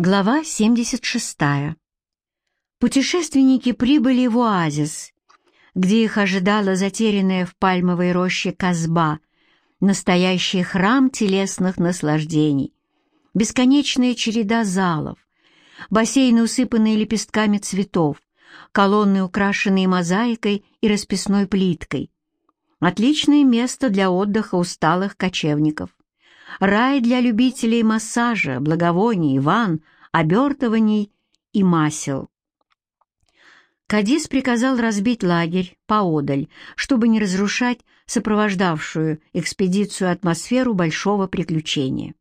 Глава 76. Путешественники прибыли в оазис, где их ожидала затерянная в пальмовой роще Казба, настоящий храм телесных наслаждений, бесконечная череда залов, бассейны, усыпанные лепестками цветов, колонны, украшенные мозаикой и расписной плиткой. Отличное место для отдыха усталых кочевников. Рай для любителей массажа, благовоний, ванн, обертываний и масел. Кадис приказал разбить лагерь поодаль, чтобы не разрушать сопровождавшую экспедицию атмосферу большого приключения.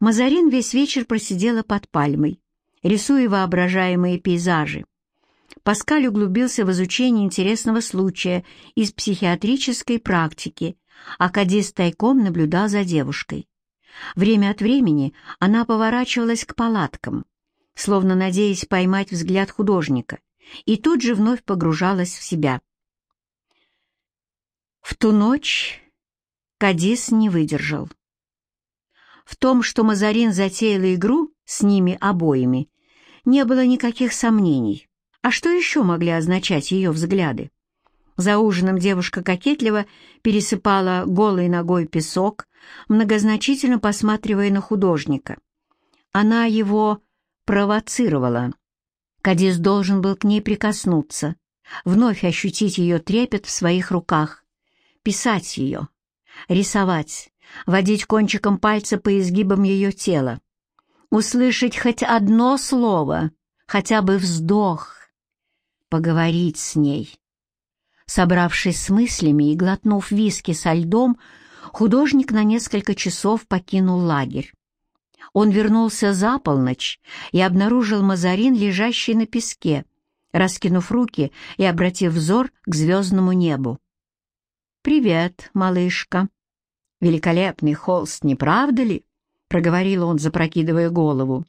Мазарин весь вечер просидела под пальмой, рисуя воображаемые пейзажи. Паскаль углубился в изучение интересного случая из психиатрической практики, а Кадис тайком наблюдал за девушкой. Время от времени она поворачивалась к палаткам, словно надеясь поймать взгляд художника, и тут же вновь погружалась в себя. В ту ночь Кадис не выдержал. В том, что Мазарин затеяла игру с ними обоими, не было никаких сомнений. А что еще могли означать ее взгляды? За ужином девушка кокетливо пересыпала голой ногой песок, многозначительно посматривая на художника. Она его провоцировала. Кадис должен был к ней прикоснуться, вновь ощутить ее трепет в своих руках, писать ее, рисовать, водить кончиком пальца по изгибам ее тела, услышать хоть одно слово, хотя бы вздох, поговорить с ней. Собравшись с мыслями и глотнув виски со льдом, художник на несколько часов покинул лагерь. Он вернулся за полночь и обнаружил Мазарин, лежащий на песке, раскинув руки и обратив взор к звездному небу. «Привет, малышка!» «Великолепный холст, не правда ли?» — проговорил он, запрокидывая голову.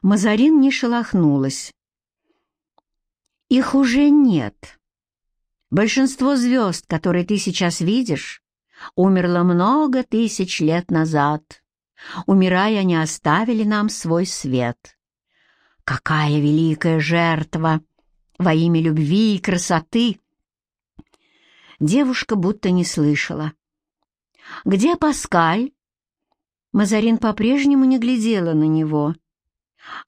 Мазарин не шелохнулась. «Их уже нет», Большинство звезд, которые ты сейчас видишь, умерло много тысяч лет назад. Умирая, они оставили нам свой свет. Какая великая жертва во имя любви и красоты! Девушка будто не слышала. «Где Паскаль?» Мазарин по-прежнему не глядела на него.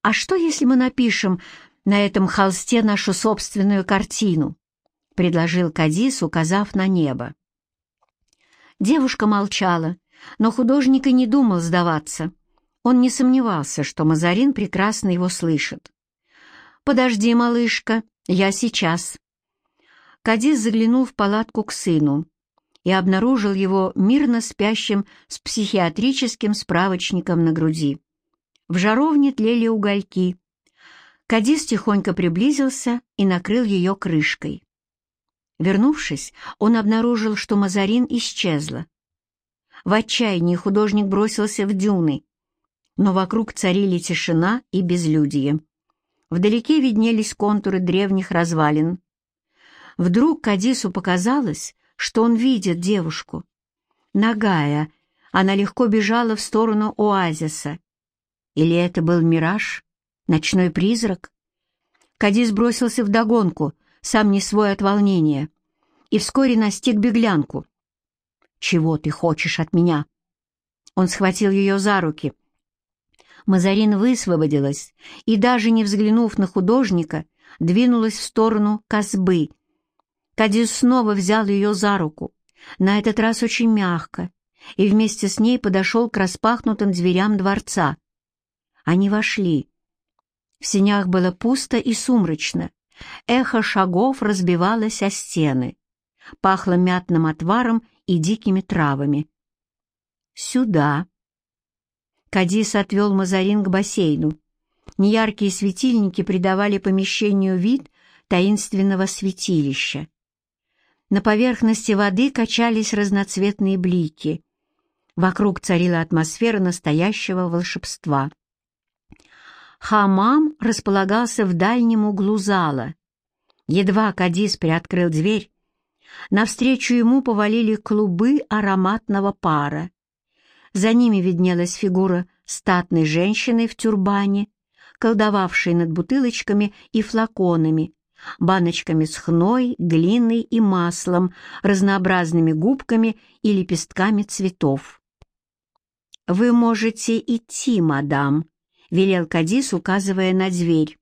«А что, если мы напишем на этом холсте нашу собственную картину?» — предложил Кадис, указав на небо. Девушка молчала, но художник и не думал сдаваться. Он не сомневался, что Мазарин прекрасно его слышит. «Подожди, малышка, я сейчас». Кадис заглянул в палатку к сыну и обнаружил его мирно спящим с психиатрическим справочником на груди. В жаровне тлели угольки. Кадис тихонько приблизился и накрыл ее крышкой. Вернувшись, он обнаружил, что Мазарин исчезла. В отчаянии художник бросился в дюны, но вокруг царили тишина и безлюдье. Вдалеке виднелись контуры древних развалин. Вдруг Кадису показалось, что он видит девушку. Нагая, она легко бежала в сторону оазиса. Или это был мираж, ночной призрак? Кадис бросился вдогонку — сам не свой от волнения, и вскоре настиг беглянку. «Чего ты хочешь от меня?» Он схватил ее за руки. Мазарин высвободилась и, даже не взглянув на художника, двинулась в сторону косбы. Кадис снова взял ее за руку, на этот раз очень мягко, и вместе с ней подошел к распахнутым дверям дворца. Они вошли. В сенях было пусто и сумрачно. Эхо шагов разбивалось о стены. Пахло мятным отваром и дикими травами. «Сюда». Кадис отвел Мазарин к бассейну. Неяркие светильники придавали помещению вид таинственного святилища. На поверхности воды качались разноцветные блики. Вокруг царила атмосфера настоящего волшебства. Хамам располагался в дальнем углу зала. Едва Кадис приоткрыл дверь, навстречу ему повалили клубы ароматного пара. За ними виднелась фигура статной женщиной в тюрбане, колдовавшей над бутылочками и флаконами, баночками с хной, глиной и маслом, разнообразными губками и лепестками цветов. «Вы можете идти, мадам», — велел Кадис, указывая на дверь.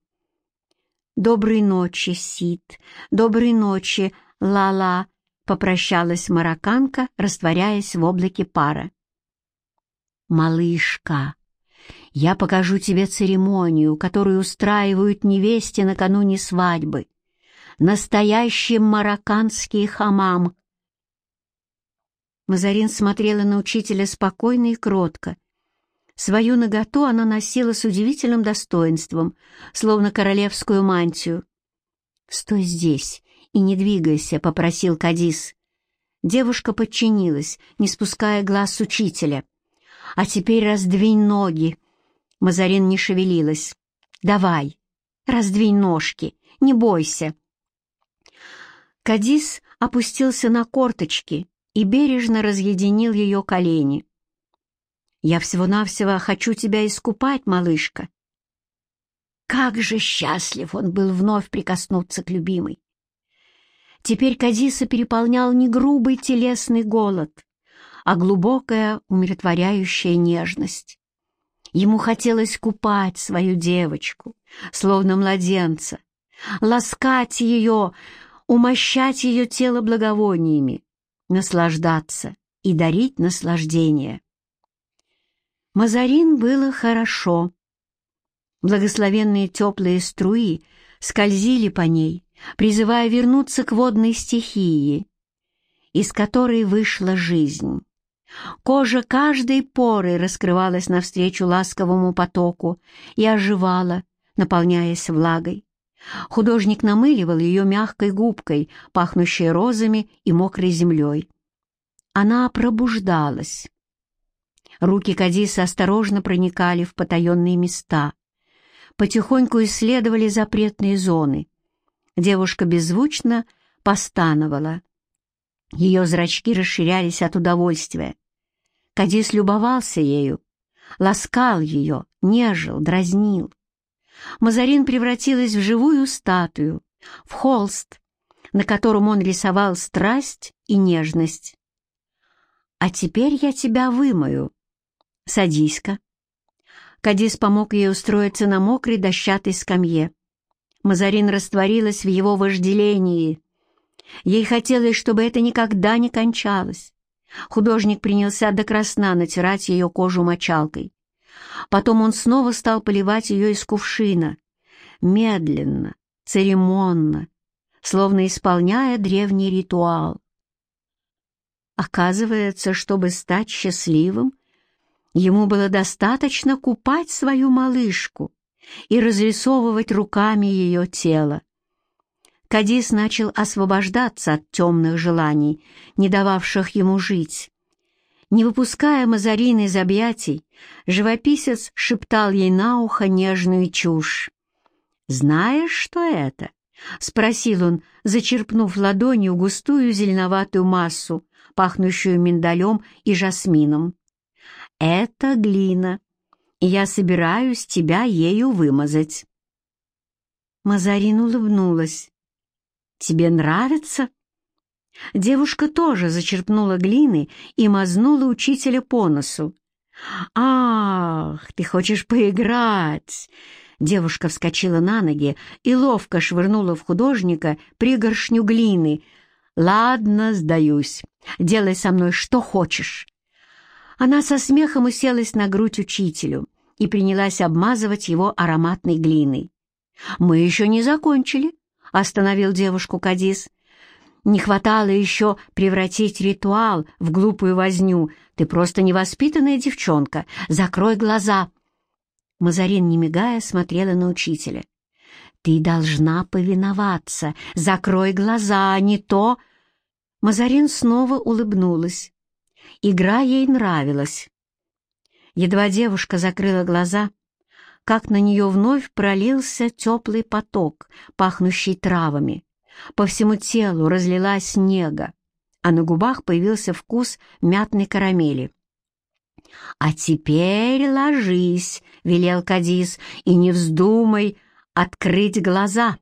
«Доброй ночи, Сид, доброй ночи, Ла-Ла», — попрощалась марокканка, растворяясь в облаке пара. «Малышка, я покажу тебе церемонию, которую устраивают невесте накануне свадьбы. Настоящий марокканский хамам. Мазарин смотрела на учителя спокойно и кротко. Свою наготу она носила с удивительным достоинством, словно королевскую мантию. «Стой здесь и не двигайся», — попросил Кадис. Девушка подчинилась, не спуская глаз с учителя. «А теперь раздвинь ноги». Мазарин не шевелилась. «Давай, раздвинь ножки, не бойся». Кадис опустился на корточки и бережно разъединил ее колени. «Я всего-навсего хочу тебя искупать, малышка». Как же счастлив он был вновь прикоснуться к любимой. Теперь Кадиса переполнял не грубый телесный голод, а глубокая умиротворяющая нежность. Ему хотелось купать свою девочку, словно младенца, ласкать ее, умощать ее тело благовониями, наслаждаться и дарить наслаждение. Мазарин было хорошо. Благословенные теплые струи скользили по ней, призывая вернуться к водной стихии, из которой вышла жизнь. Кожа каждой поры раскрывалась навстречу ласковому потоку и оживала, наполняясь влагой. Художник намыливал ее мягкой губкой, пахнущей розами и мокрой землей. Она пробуждалась. Руки Кадиса осторожно проникали в потаенные места, потихоньку исследовали запретные зоны. Девушка беззвучно постановала. Ее зрачки расширялись от удовольствия. Кадис любовался ею, ласкал ее, нежил, дразнил. Мазарин превратилась в живую статую, в холст, на котором он рисовал страсть и нежность. «А теперь я тебя вымою. Садись-ка». Кадис помог ей устроиться на мокрой дощатой скамье. Мазарин растворилась в его вожделении. Ей хотелось, чтобы это никогда не кончалось. Художник принялся до красна натирать ее кожу мочалкой. Потом он снова стал поливать ее из кувшина, медленно, церемонно, словно исполняя древний ритуал. Оказывается, чтобы стать счастливым, ему было достаточно купать свою малышку и разрисовывать руками ее тело. Кадис начал освобождаться от темных желаний, не дававших ему жить. Не выпуская Мазарины из объятий, живописец шептал ей на ухо нежную чушь. «Знаешь, что это?» — спросил он, зачерпнув ладонью густую зеленоватую массу, пахнущую миндалем и жасмином. «Это глина, я собираюсь тебя ею вымазать». Мазарин улыбнулась. «Тебе нравится?» Девушка тоже зачерпнула глины и мазнула учителя по носу. «Ах, ты хочешь поиграть!» Девушка вскочила на ноги и ловко швырнула в художника пригоршню глины. «Ладно, сдаюсь. Делай со мной что хочешь». Она со смехом уселась на грудь учителю и принялась обмазывать его ароматной глиной. «Мы еще не закончили», — остановил девушку Кадис. Не хватало еще превратить ритуал в глупую возню. Ты просто невоспитанная девчонка. Закрой глаза. Мазарин, не мигая, смотрела на учителя. «Ты должна повиноваться. Закрой глаза, а не то...» Мазарин снова улыбнулась. Игра ей нравилась. Едва девушка закрыла глаза, как на нее вновь пролился теплый поток, пахнущий травами. По всему телу разлилась снега, а на губах появился вкус мятной карамели. «А теперь ложись», — велел Кадис, — «и не вздумай открыть глаза».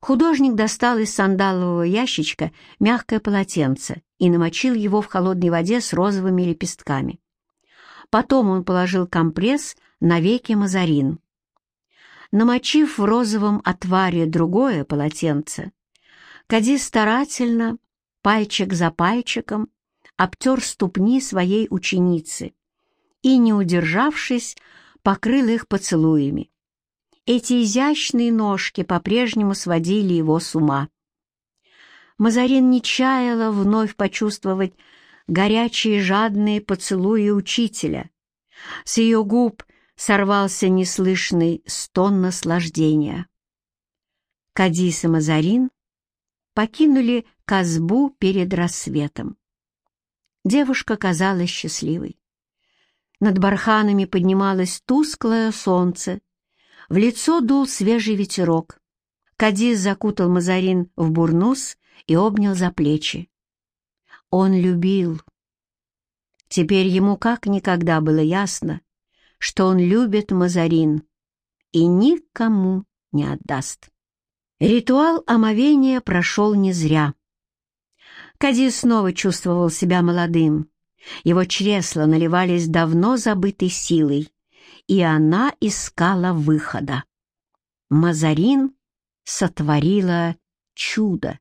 Художник достал из сандалового ящичка мягкое полотенце и намочил его в холодной воде с розовыми лепестками. Потом он положил компресс на веки Мазарин. Намочив в розовом отваре другое полотенце, Кадис старательно, пальчик за пальчиком, обтер ступни своей ученицы и, не удержавшись, покрыл их поцелуями. Эти изящные ножки по-прежнему сводили его с ума. Мазарин не чаяла вновь почувствовать горячие жадные поцелуи учителя. С ее губ сорвался неслышный стон наслаждения. Кадис и Мазарин покинули Казбу перед рассветом. Девушка казалась счастливой. Над барханами поднималось тусклое солнце, в лицо дул свежий ветерок. Кадис закутал Мазарин в бурнус и обнял за плечи. Он любил. Теперь ему как никогда было ясно, что он любит Мазарин и никому не отдаст. Ритуал омовения прошел не зря. Кадис снова чувствовал себя молодым. Его чресла наливались давно забытой силой и она искала выхода. Мазарин сотворила чудо.